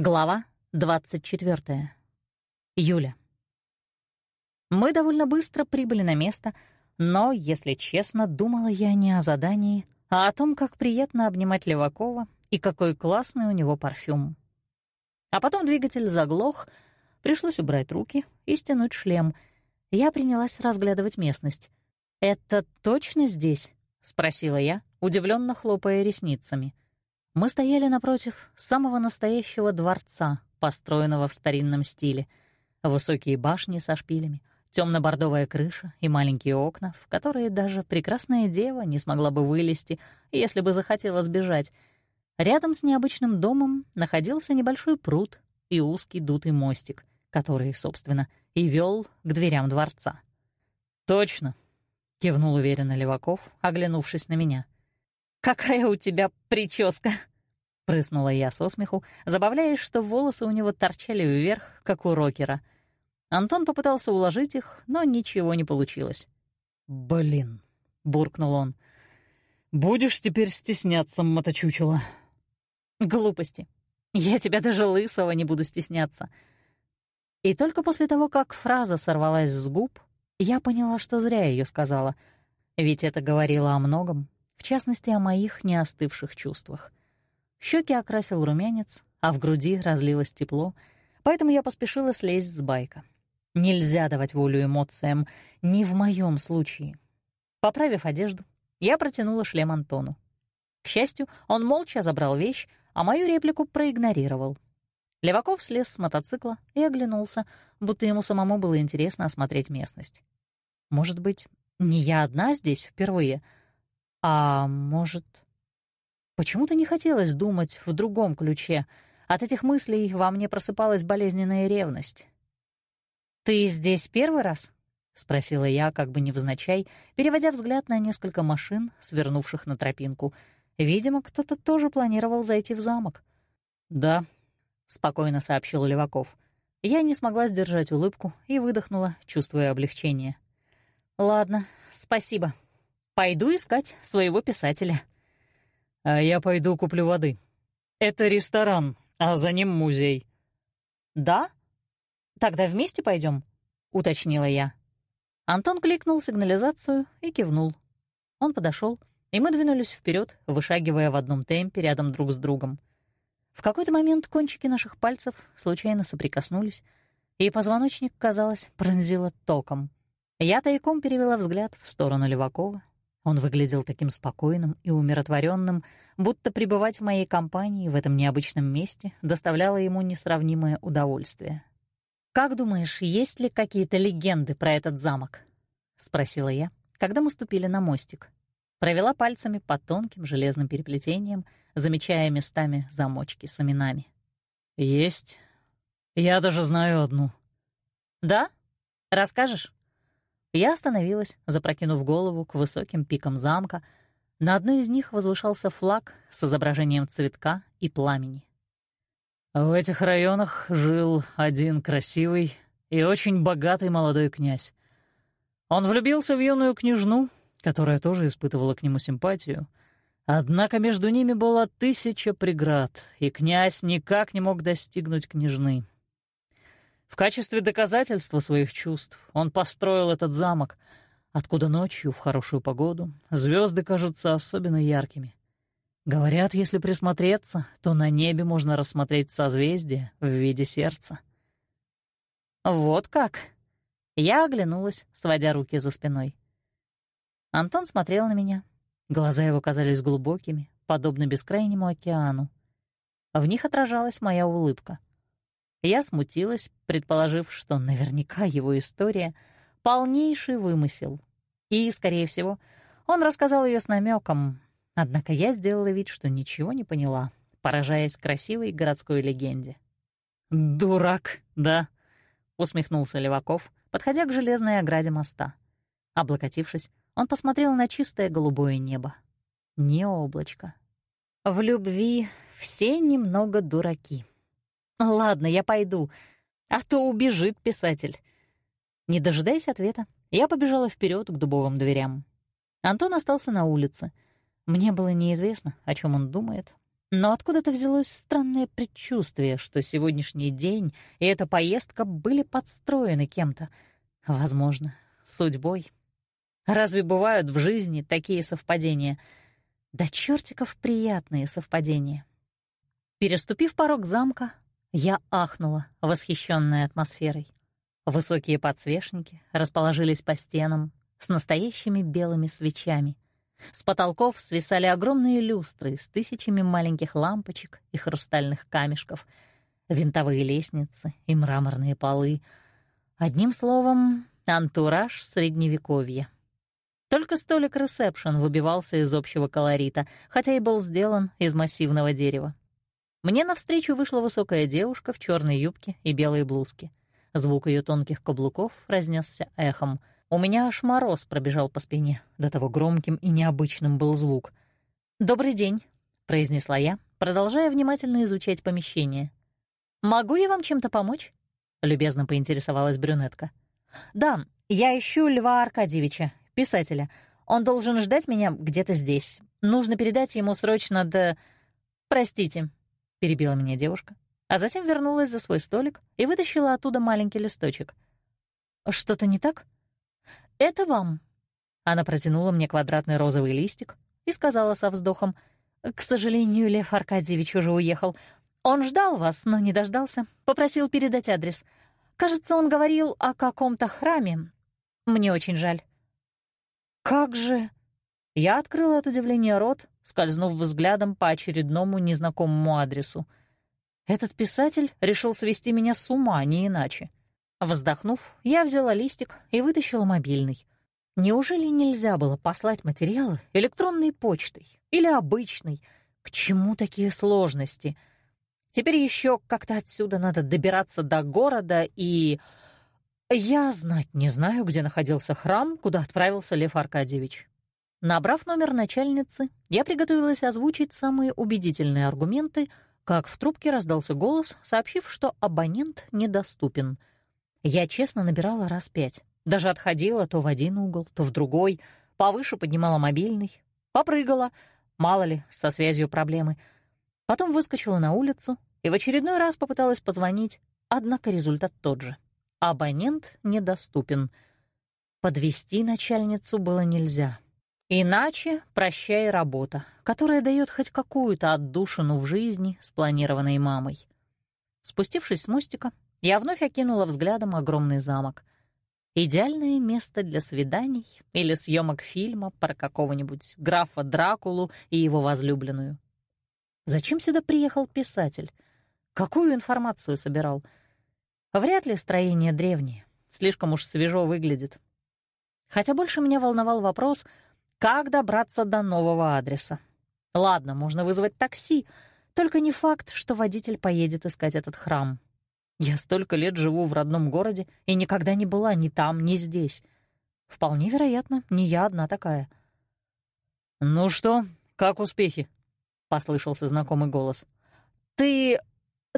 Глава 24. Юля. Мы довольно быстро прибыли на место, но, если честно, думала я не о задании, а о том, как приятно обнимать Левакова и какой классный у него парфюм. А потом двигатель заглох, пришлось убрать руки и стянуть шлем. Я принялась разглядывать местность. «Это точно здесь?» — спросила я, удивленно хлопая ресницами — мы стояли напротив самого настоящего дворца, построенного в старинном стиле. Высокие башни со шпилями, темно-бордовая крыша и маленькие окна, в которые даже прекрасная дева не смогла бы вылезти, если бы захотела сбежать. Рядом с необычным домом находился небольшой пруд и узкий дутый мостик, который, собственно, и вел к дверям дворца. «Точно», — кивнул уверенно Леваков, оглянувшись на меня — «Какая у тебя прическа!» — прыснула я со смеху, забавляясь, что волосы у него торчали вверх, как у рокера. Антон попытался уложить их, но ничего не получилось. «Блин!» — буркнул он. «Будешь теперь стесняться, моточучело?» «Глупости. Я тебя даже лысого не буду стесняться». И только после того, как фраза сорвалась с губ, я поняла, что зря ее сказала, ведь это говорило о многом, в частности, о моих неостывших чувствах. Щеки окрасил румянец, а в груди разлилось тепло, поэтому я поспешила слезть с байка. Нельзя давать волю эмоциям, не в моем случае. Поправив одежду, я протянула шлем Антону. К счастью, он молча забрал вещь, а мою реплику проигнорировал. Леваков слез с мотоцикла и оглянулся, будто ему самому было интересно осмотреть местность. Может быть, не я одна здесь впервые — а может... Почему-то не хотелось думать в другом ключе. От этих мыслей во мне просыпалась болезненная ревность. «Ты здесь первый раз?» — спросила я, как бы невзначай, переводя взгляд на несколько машин, свернувших на тропинку. Видимо, кто-то тоже планировал зайти в замок. «Да», — спокойно сообщил Леваков. Я не смогла сдержать улыбку и выдохнула, чувствуя облегчение. «Ладно, спасибо», Пойду искать своего писателя». «А я пойду куплю воды. Это ресторан, а за ним музей». «Да? Тогда вместе пойдем, уточнила я. Антон кликнул сигнализацию и кивнул. Он подошел, и мы двинулись вперед, вышагивая в одном темпе рядом друг с другом. В какой-то момент кончики наших пальцев случайно соприкоснулись, и позвоночник, казалось, пронзило током. Я тайком перевела взгляд в сторону Левакова, он выглядел таким спокойным и умиротворенным, будто пребывать в моей компании в этом необычном месте доставляло ему несравнимое удовольствие. «Как думаешь, есть ли какие-то легенды про этот замок?» — спросила я, когда мы ступили на мостик. Провела пальцами по тонким железным переплетениям, замечая местами замочки с именами. «Есть. Я даже знаю одну». «Да? Расскажешь?» Я остановилась, запрокинув голову к высоким пикам замка. На одной из них возвышался флаг с изображением цветка и пламени. В этих районах жил один красивый и очень богатый молодой князь. Он влюбился в юную княжну, которая тоже испытывала к нему симпатию. Однако между ними была тысяча преград, и князь никак не мог достигнуть княжны. В качестве доказательства своих чувств он построил этот замок, откуда ночью, в хорошую погоду, звезды кажутся особенно яркими. Говорят, если присмотреться, то на небе можно рассмотреть созвездие в виде сердца. «Вот как!» Я оглянулась, сводя руки за спиной. Антон смотрел на меня. Глаза его казались глубокими, подобно бескрайнему океану. В них отражалась моя улыбка — я смутилась, предположив, что наверняка его история — полнейший вымысел. И, скорее всего, он рассказал ее с намеком. Однако я сделала вид, что ничего не поняла, поражаясь красивой городской легенде. «Дурак, да?» — усмехнулся Леваков, подходя к железной ограде моста. Облокотившись, он посмотрел на чистое голубое небо. Не облачко. В любви все немного дураки. «Ладно, я пойду, а то убежит писатель». Не дожидаясь ответа, я побежала вперед к дубовым дверям. Антон остался на улице. Мне было неизвестно, о чем он думает. Но откуда-то взялось странное предчувствие, что сегодняшний день и эта поездка были подстроены кем-то. Возможно, судьбой. Разве бывают в жизни такие совпадения? Да чертиков приятные совпадения. Переступив порог замка, я ахнула, восхищенная атмосферой. Высокие подсвечники расположились по стенам с настоящими белыми свечами. С потолков свисали огромные люстры с тысячами маленьких лампочек и хрустальных камешков, винтовые лестницы и мраморные полы. Одним словом, антураж средневековья. Только столик ресепшн выбивался из общего колорита, хотя и был сделан из массивного дерева. Мне навстречу вышла высокая девушка в черной юбке и белой блузке. Звук ее тонких каблуков разнесся эхом. У меня аж мороз пробежал по спине. До того громким и необычным был звук. «Добрый день», — произнесла я, продолжая внимательно изучать помещение. «Могу я вам чем-то помочь?» — любезно поинтересовалась брюнетка. «Да, я ищу Льва Аркадьевича, писателя. Он должен ждать меня где-то здесь. Нужно передать ему срочно до... Простите, — перебила меня девушка, а затем вернулась за свой столик и вытащила оттуда маленький листочек. «Что-то не так?» «Это вам». Она протянула мне квадратный розовый листик и сказала со вздохом, «К сожалению, Лев Аркадьевич уже уехал. Он ждал вас, но не дождался. Попросил передать адрес. Кажется, он говорил о каком-то храме. Мне очень жаль». «Как же...» Я открыла от удивления рот, скользнув взглядом по очередному незнакомому адресу. Этот писатель решил свести меня с ума, не иначе. Вздохнув, я взяла листик и вытащила мобильный. Неужели нельзя было послать материалы электронной почтой или обычной? К чему такие сложности? Теперь еще как-то отсюда надо добираться до города и... Я знать не знаю, где находился храм, куда отправился Лев Аркадьевич. Набрав номер начальницы, я приготовилась озвучить самые убедительные аргументы, как в трубке раздался голос, сообщив, что абонент недоступен. Я честно набирала раз пять. Даже отходила то в один угол, то в другой, повыше поднимала мобильный, попрыгала, мало ли, со связью проблемы. Потом выскочила на улицу и в очередной раз попыталась позвонить, однако результат тот же. Абонент недоступен. Подвести начальницу было нельзя. Иначе прощай работа, которая дает хоть какую-то отдушину в жизни, спланированной мамой. Спустившись с мостика, я вновь окинула взглядом огромный замок. Идеальное место для свиданий или съемок фильма про какого-нибудь графа Дракулу и его возлюбленную. Зачем сюда приехал писатель? Какую информацию собирал? Вряд ли строение древнее, слишком уж свежо выглядит. Хотя больше меня волновал вопрос — как добраться до нового адреса? Ладно, можно вызвать такси, только не факт, что водитель поедет искать этот храм. Я столько лет живу в родном городе и никогда не была ни там, ни здесь. Вполне вероятно, не я одна такая. «Ну что, как успехи?» — послышался знакомый голос. «Ты...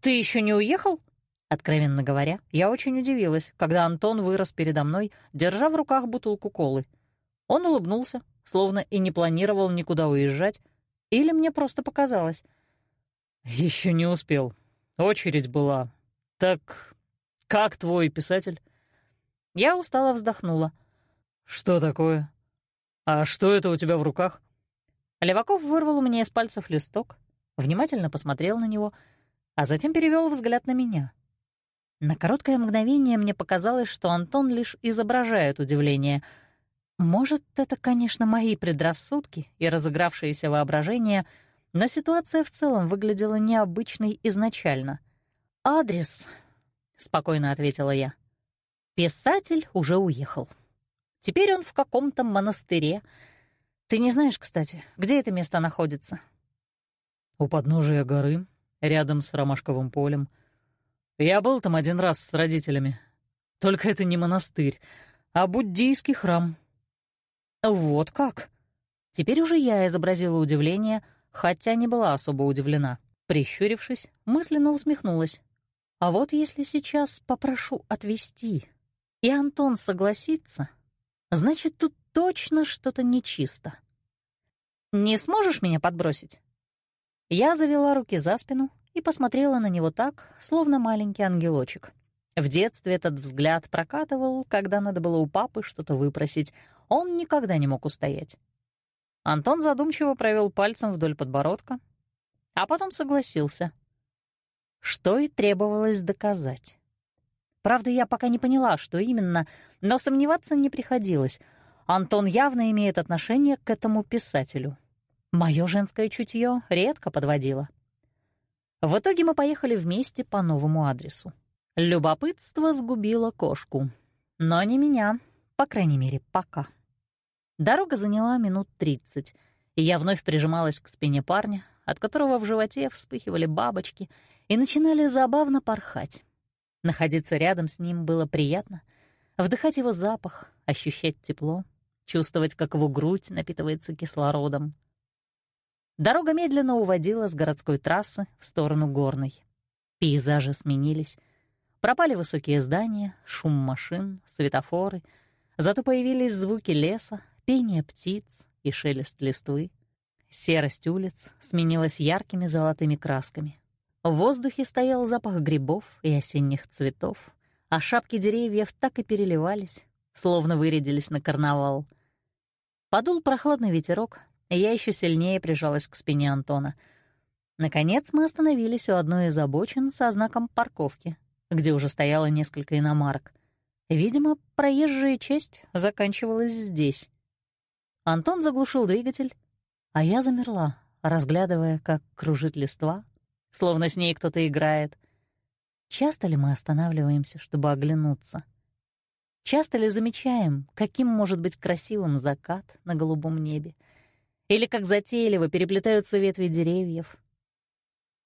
ты еще не уехал?» Откровенно говоря, я очень удивилась, когда Антон вырос передо мной, держа в руках бутылку колы. Он улыбнулся, словно и не планировал никуда уезжать, или мне просто показалось. Еще не успел. Очередь была. Так как твой писатель? Я устало вздохнула. Что такое? А что это у тебя в руках? Леваков вырвал у меня из пальцев листок, внимательно посмотрел на него, а затем перевел взгляд на меня. На короткое мгновение мне показалось, что Антон лишь изображает удивление — может, это, конечно, мои предрассудки и разыгравшееся воображение, но ситуация в целом выглядела необычной изначально. «Адрес», — спокойно ответила я. «Писатель уже уехал. Теперь он в каком-то монастыре. Ты не знаешь, кстати, где это место находится?» «У подножия горы, рядом с Ромашковым полем. Я был там один раз с родителями. Только это не монастырь, а буддийский храм». «Вот как?» Теперь уже я изобразила удивление, хотя не была особо удивлена. Прищурившись, мысленно усмехнулась. «А вот если сейчас попрошу отвезти, и Антон согласится, значит, тут точно что-то нечисто. Не сможешь меня подбросить?» Я завела руки за спину и посмотрела на него так, словно маленький ангелочек. В детстве этот взгляд прокатывал, когда надо было у папы что-то выпросить. Он никогда не мог устоять. Антон задумчиво провел пальцем вдоль подбородка, а потом согласился. Что и требовалось доказать. Правда, я пока не поняла, что именно, но сомневаться не приходилось. Антон явно имеет отношение к этому писателю. Мое женское чутье редко подводило. В итоге мы поехали вместе по новому адресу. Любопытство сгубило кошку. Но не меня, по крайней мере, пока. Дорога заняла минут тридцать, и я вновь прижималась к спине парня, от которого в животе вспыхивали бабочки и начинали забавно порхать. Находиться рядом с ним было приятно, вдыхать его запах, ощущать тепло, чувствовать, как его грудь напитывается кислородом. Дорога медленно уводила с городской трассы в сторону горной. Пейзажи сменились. Пропали высокие здания, шум машин, светофоры. Зато появились звуки леса, пение птиц и шелест листвы. Серость улиц сменилась яркими золотыми красками. В воздухе стоял запах грибов и осенних цветов, а шапки деревьев так и переливались, словно вырядились на карнавал. Подул прохладный ветерок, и я еще сильнее прижалась к спине Антона. Наконец мы остановились у одной из обочин со знаком парковки, где уже стояло несколько иномарок. Видимо, проезжая часть заканчивалась здесь. Антон заглушил двигатель, а я замерла, разглядывая, как кружит листва, словно с ней кто-то играет. Часто ли мы останавливаемся, чтобы оглянуться? Часто ли замечаем, каким может быть красивым закат на голубом небе? Или как затейливо переплетаются ветви деревьев?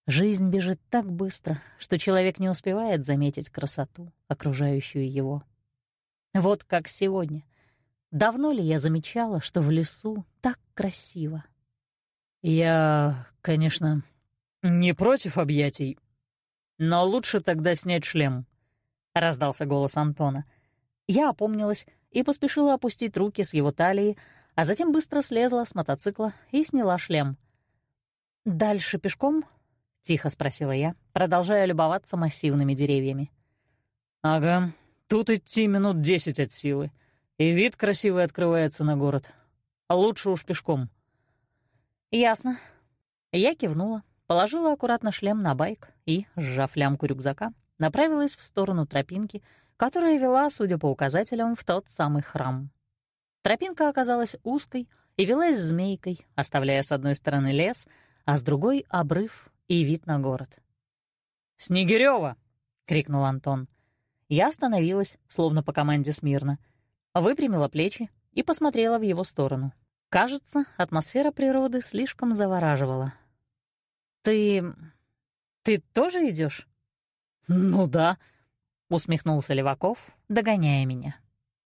Жизнь бежит так быстро, что человек не успевает заметить красоту, окружающую его. Вот как сегодня. Давно ли я замечала, что в лесу так красиво? Я, конечно, «Не против объятий, но лучше тогда снять шлем», — раздался голос Антона. Я опомнилась и поспешила опустить руки с его талии, а затем быстро слезла с мотоцикла и сняла шлем. «Дальше пешком?» — тихо спросила я, продолжая любоваться массивными деревьями. «Ага, тут идти минут десять от силы, и вид красивый открывается на город. А лучше уж пешком». «Ясно». Я кивнула, положила аккуратно шлем на байк и, сжав лямку рюкзака, направилась в сторону тропинки, которая вела, судя по указателям, в тот самый храм. Тропинка оказалась узкой и велась змейкой, оставляя с одной стороны лес, а с другой — обрыв и вид на город. «Снегирёва!» — крикнул Антон. Я остановилась, словно по команде смирно, выпрямила плечи и посмотрела в его сторону. Кажется, атмосфера природы слишком завораживала, «Ты... ты тоже идешь? «Ну да», — усмехнулся Леваков, догоняя меня.